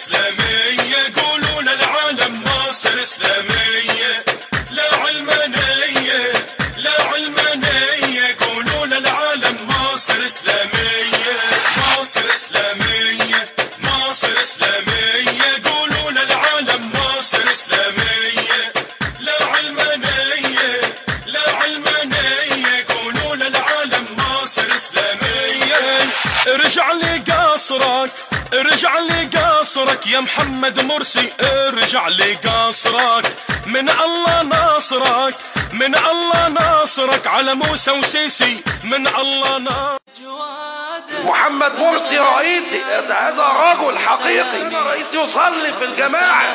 إسلامية يقولون العالم مصر إسلامية. لا علمانية لا علمانية يقولون العالم مصر إسلامية. مصر إسلامية مصر إسلامية. يقولون العالم مصر إسلامية. لا علمانية لا علمانية يقولون العالم مصر إسلامية. ارجع لي قصرك. ارجع لي قصرك يا محمد مرسي ارجع لي قصرك من الله ناصرك من الله ناصرك على موسى وسيسي. من الله ناصرك. محمد مرسي رئيسي هذا هذا رجل حقيقي. رئيس يصلي في الجماعة.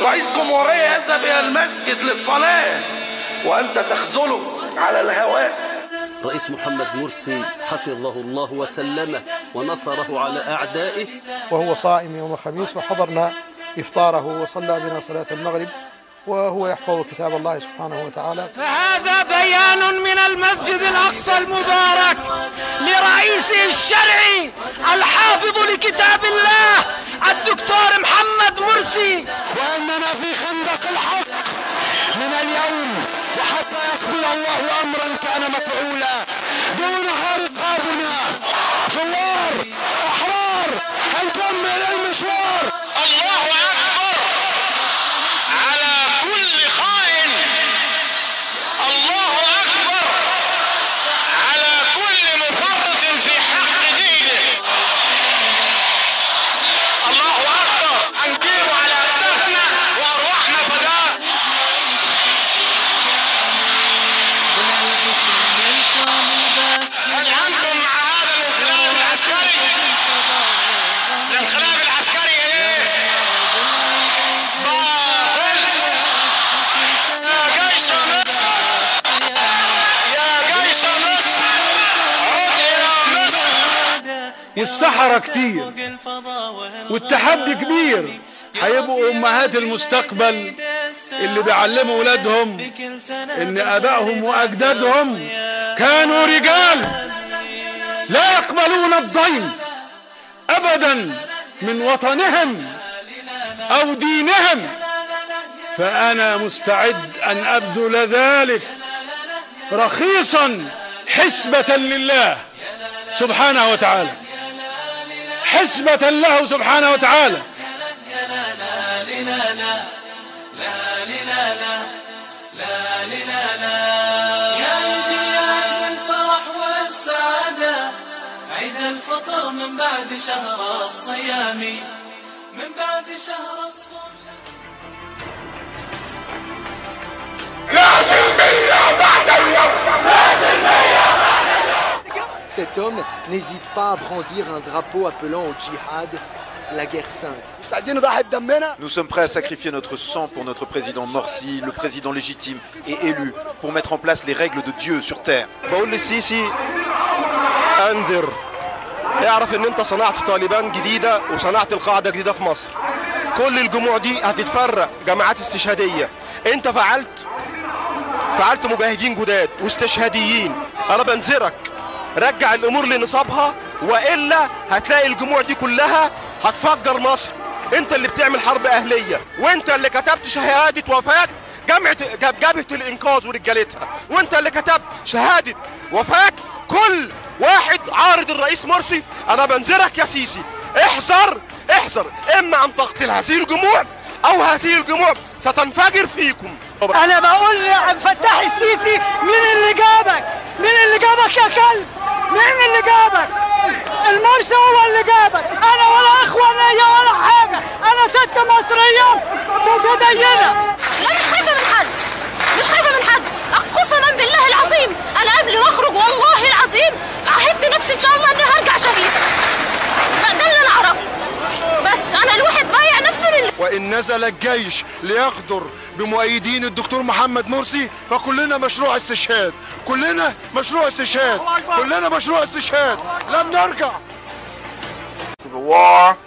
رئيس جمهورية يذهب إلى المسجد للصلاة. وأنت تخذله على الهواء. رئيس محمد مرسي حفظه الله وسلمه ونصره على أعدائه. وهو صائم يوم الخميس وحضرنا إفطاره وصلى بنا صلاة المغرب وهو يحفظ كتاب الله سبحانه وتعالى. فهذا بيان من المسجد الأقصى المبارك لرئيسه الشرعي الحافظ لكتاب الله الدكتور محمد مرسي وأننا في خندق الحق من اليوم وحتى يقضي الله أمرا كان مفعولا. دونها رقابنا ثوار أحرار هنكمل المشوار. الله على كل خائن الله أكبر على كل مفرط في حق دينه الله أكبر هنجيب على أكتافنا وأرواحنا فداء هل أنتم مع هذا الانقلاب العسكري؟ الانقلاب العسكري إيه؟ باطل يا جيش مصر يا جيش مصر عد إلى مصر والسحرة كتير. والتحدي كبير. هيبقوا أمهات المستقبل اللي بيعلموا ولادهم إن أبائهم وأجدادهم كانوا رجال. لا يقبلون الضيم ابدا من وطنهم أو دينهم. فأنا مستعد أن أبذل ذلك رخيصا حسبة لله سبحانه وتعالى. حسبة له سبحانه وتعالى. يا عيد الفرح والسعادة عيد الفطر من بعد شهر الصيام من بعد شهر الصوم. Cet homme n'hésite pas à brandir un drapeau appelant au djihad, la guerre sainte. Nous sommes prêts à sacrifier notre sang pour notre président Morsi, le président légitime et élu, pour mettre en place les règles de Dieu sur terre. بقول للسيسي انذر اعرف ان انت صنعت طالبان جديدة وصنعت القاعدة جديدة في مصر كل الجموع دي هتتفرق جماعات استشهادية انت فعلت فعلت مجاهدين جداد واستشهاديين انا بنذرك رجع الأمور لنصابها وإلا هتلاقي الجموع دي كلها هتفجر مصر. أنت اللي بتعمل حرب أهلية وأنت اللي كتبت شهادة وفاة جامعه جبهه الإنقاذ ورجالتها وأنت اللي كتبت شهادة وفاة كل واحد عارض الرئيس مرسي. أنا بنذرك يا سيسي. احذر احذر. إما ان تقتل هذه الجموع أو هذه الجموع ستنفجر فيكم. أنا بقول لعبد الفتاح السيسي مين اللي جابك؟ مين اللي جابك يا كلب مين اللي جابك المرسي هو اللي جابك أنا ولا اخوه ليا ولا حاجة. أنا ست مصرية متدينة. لا مش خايفة من حد. مش خايفة من حد. قسما بالله العظيم. أنا قبل ما أخرج والله العظيم عهدت نفسي إن شاء الله إني هرجع شهيد. ده اللي أنا أعرفه بس أنا الواحد بايع نفسه لله وإن نزل الجيش ليغدر بمؤيدين الدكتور محمد مرسي فكلنا مشروع استشهاد. كلنا مشروع استشهاد. كلنا مشروع استشهاد. لم نرجع.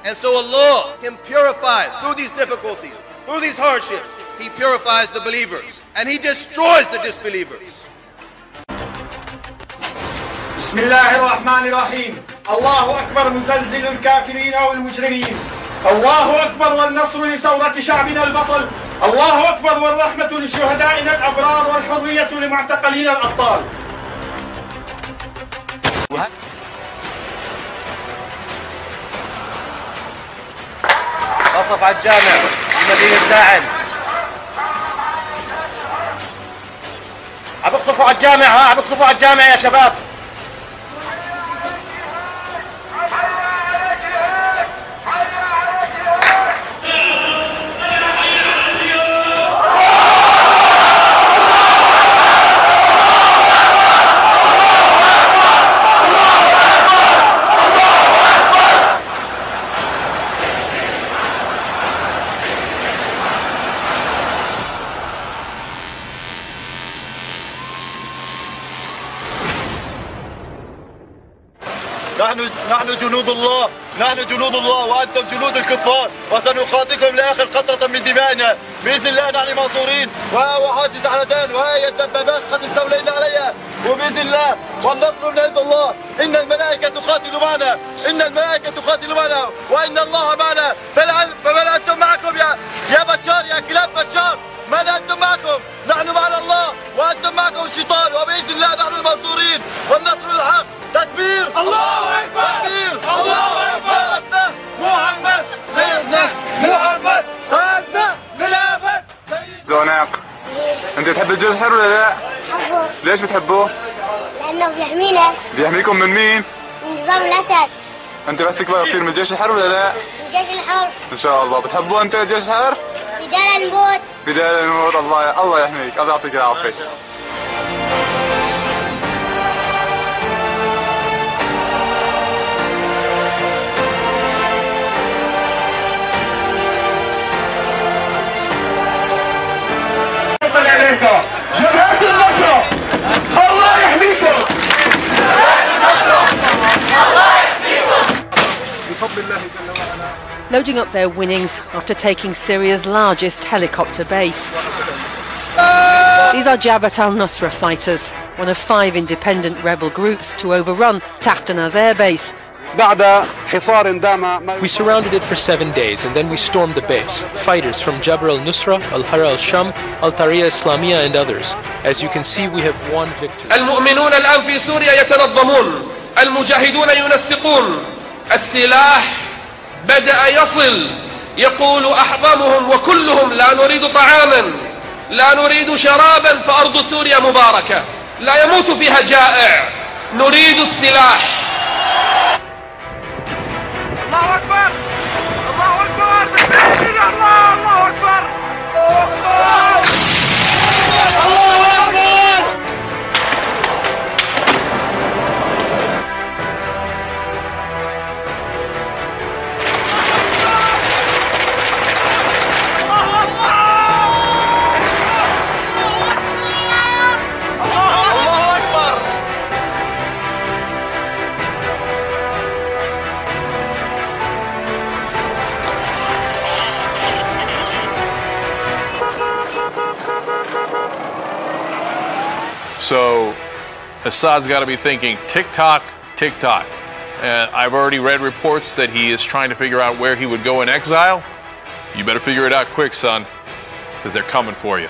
And so Allah can purify through these difficulties, through these hardships. He purifies the believers and He destroys the disbelievers. بسم الله الرحمن الرحيم. الله أكبر مزلزل الكافرين والمجرمين. الله أكبر والنصر لثورة شعبنا البطل. الله أكبر والرحمة لشهدائنا الأبرار والحرية لمعتقلينا الأبطال. قصف على الجامع مدينة داعم عم بقصفوا على الجامع ها؟ عم بقصفوا على الجامع يا شباب. نحن نحن جنود الله نحن جنود الله وأنتم جنود الكفار وسنقاتلكم لآخر قطره من دمائنا. بإذن الله نحن منصورين. وحاجز على دان وهي الدبابات قد استولينا عليها. وبإذن الله والنصر من عند الله. إن الملائكة تقاتل معنا. إن الملائكة تقاتل معنا. وإن الله معنا. فمن أنتم معكم يا يا بشار يا كلاب بشار؟ من أنتم معكم؟ نحن معنا الله. وأنتم معكم الشيطان وبإذن الله نحن المنصورين. والنصر الحق. تكبير. الله أكبر. تكبير. الله أكبر. محمد سيدنا. محمد سيدنا. خلافة زوناق أنت تحب الجيش الحر ولا لا؟ ليش بتحبوه؟ لأنه بيحمينا. بيحميكم من مين؟ من نظام الأسد. أنت بس تكبر تصير من الجيش الحر ولا لا؟ من الجيش الحر. إن شاء الله. بتحبوه أنت الجيش الحر؟ بدال الموت بداية الموت الله الله يحميك. الله يعطيك العافية. Loading up their winnings after taking Syria's largest helicopter base. These are Jabhat al-Nusra fighters, one of five independent rebel groups to overrun Tahtanaz air base we surrounded it for seven days and then we stormed the base. Fighters from Jabr al-Nusra, Al-Hara al-Sham, Al-Tariya Islamiyya and others. As you can see, we have won victory. السلاح بدأ يصل يقول أحضمهم وكلهم لا نريد طعاما لا نريد شرابا فأرض سوريا مباركة لا يموت فيها جائع نريد السلاح. الله أكبر! الله أكبر! الله! الله أكبر! Assad's got to be thinking TikTok, TikTok. tick. And uh, I've already read reports that he is trying to figure out where he would go in exile. You better figure it out quick, son, because they're coming for you.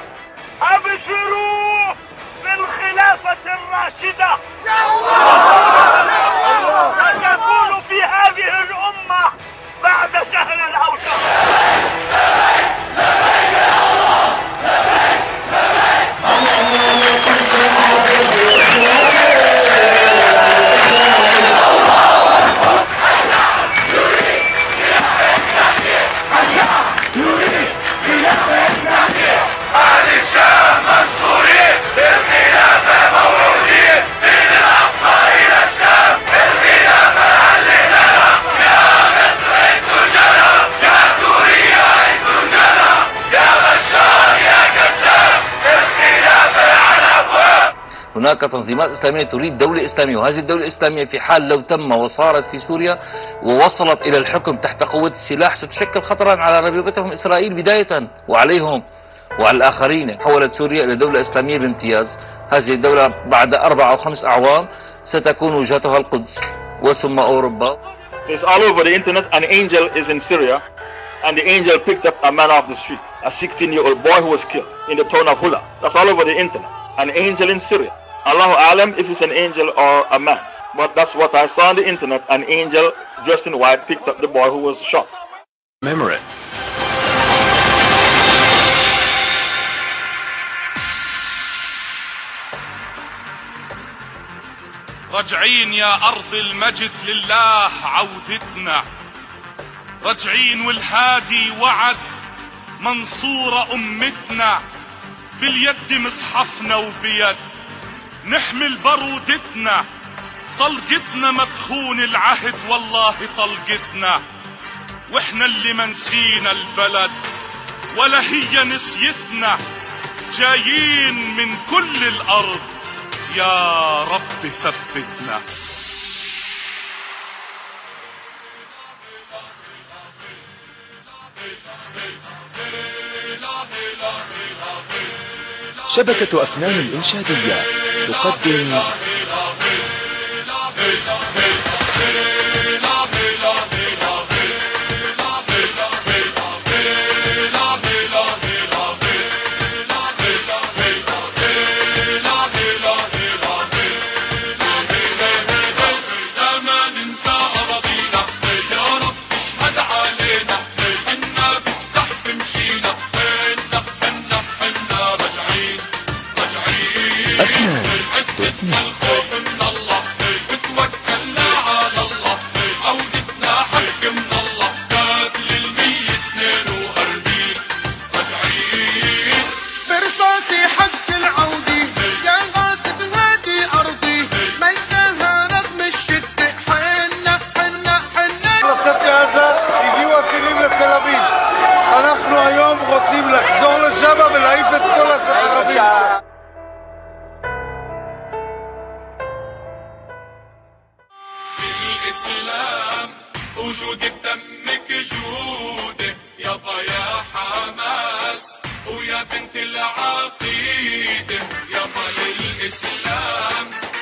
هناك تنظيمات إسلامية تريد دولة إسلامية وهذه الدولة الإسلامية في حال لو تم وصارت في سوريا ووصلت إلى الحكم تحت قوة السلاح ستشكل خطرا على ربيبتهم إسرائيل بداية وعليهم وعلى الآخرين حولت سوريا إلى دولة إسلامية بامتياز هذه الدولة بعد أربع أو خمس أعوام ستكون وجهتها القدس وثم أوروبا It's all over the internet. An angel is in Syria, and the angel picked up a man off the street, a 16 year old boy who was killed in the town of Hula. That's all over the internet. An angel in Syria. Allahu Alam if it's an angel or a man. But that's what I saw on the internet. An angel dressed in white picked up the boy who was shot. Remember it. رجعين يا أرض المجد لله عودتنا رجعين والهادي وعد منصورة أمتنا باليد مصحفنا وبيد نحمل برودتنا. طلقتنا مدخون العهد والله طلقتنا. وإحنا اللي منسينا البلد ولا هي نسيتنا. جايين من كل الأرض. يا رب ثبتنا. شبكة أفنان إنشادية تقدم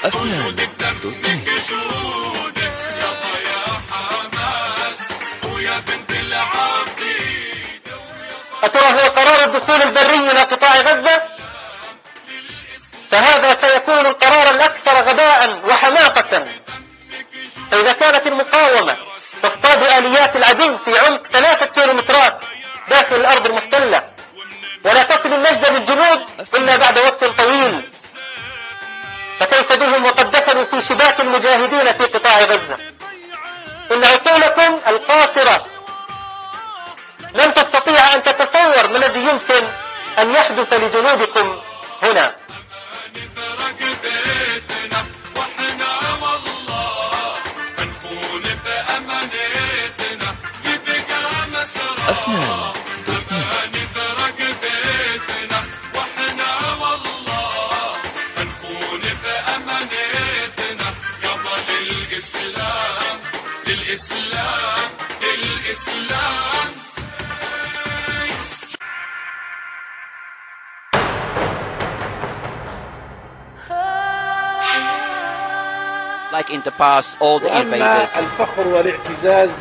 أفنان بدمك جودك يابا يا حماس ويا بنت العقيدة أترى هو قرار الدخول البري إلى قطاع غزة؟ فهذا سيكون القرار الأكثر غباء وحماقة. فإذا كانت المقاومة تصطاد آليات العدو في عمق ثلاثة كيلومترات داخل الأرض المحتلة ولا تصل النجدة للجنود إلا بعد وقت طويل. فكيف بهم وقد دخلوا في شباك المجاهدين في قطاع غزة؟ إن عقولكم القاصرة. لن تستطيع أن تتصور ما الذي يمكن أن يحدث لجنودكم هنا. Past, all the invaders. الفخر والاعتزاز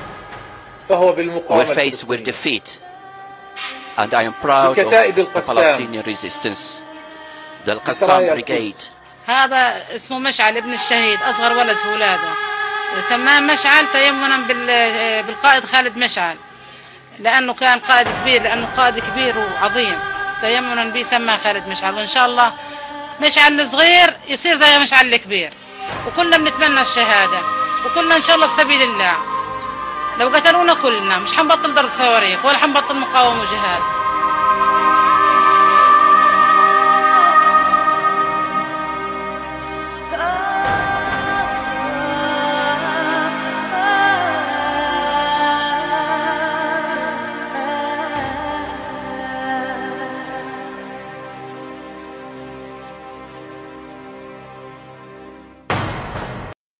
فهو were faced with defeat. And I am proud of the. Palestinian resistance. The Al Qassam بسرايا Brigade. هذا اسمه مشعل ابن الشهيد أصغر ولد في ولاده. سماه مشعل تيمنا بال- بالقائد خالد مشعل. لأنه كان قائد كبير لأنه قائد كبير وعظيم. تيمنا به سماه خالد مشعل. وإن شاء الله مشعل الصغير يصير زي مشعل الكبير. وكلنا بنتمنى الشهادة. وكلنا إن شاء الله في سبيل الله. لو قتلونا كلنا مش حنبطل ضرب صواريخ ولا حنبطل مقاومة وجهاد.